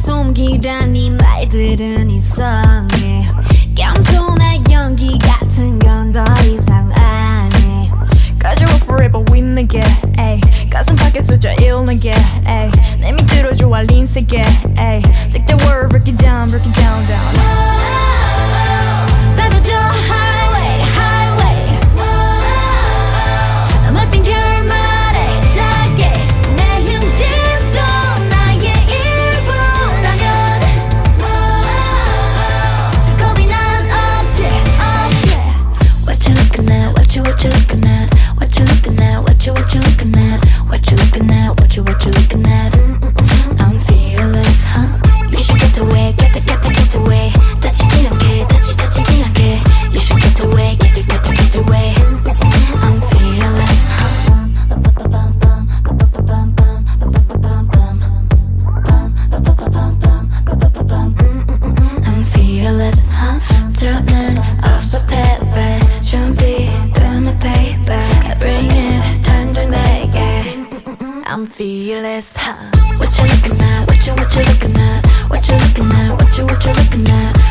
숨기라니 말들은 이상해 겸손한 연기 같은 건 더 이상 안해 Cause you're forever with 내게 에이. 가슴 밖에서 저일내게 에이. 내 밑으로 좋아 린세게 에이. Take the word break it down break it down down What you what you looking at? What you looking at? What you what you looking at? What you looking at? What you what you looking at? Mm, mm, mm, I'm fearless, huh? You should get away, get the get the get away. 다치지 않게, 다치 다치지 않게. You should get away, get the get the get away. Mm, mm, mm, I'm fearless, huh? I'm fearless, huh? Looking at? What you looking at? What you what you looking at? What you looking at? What you what you looking at?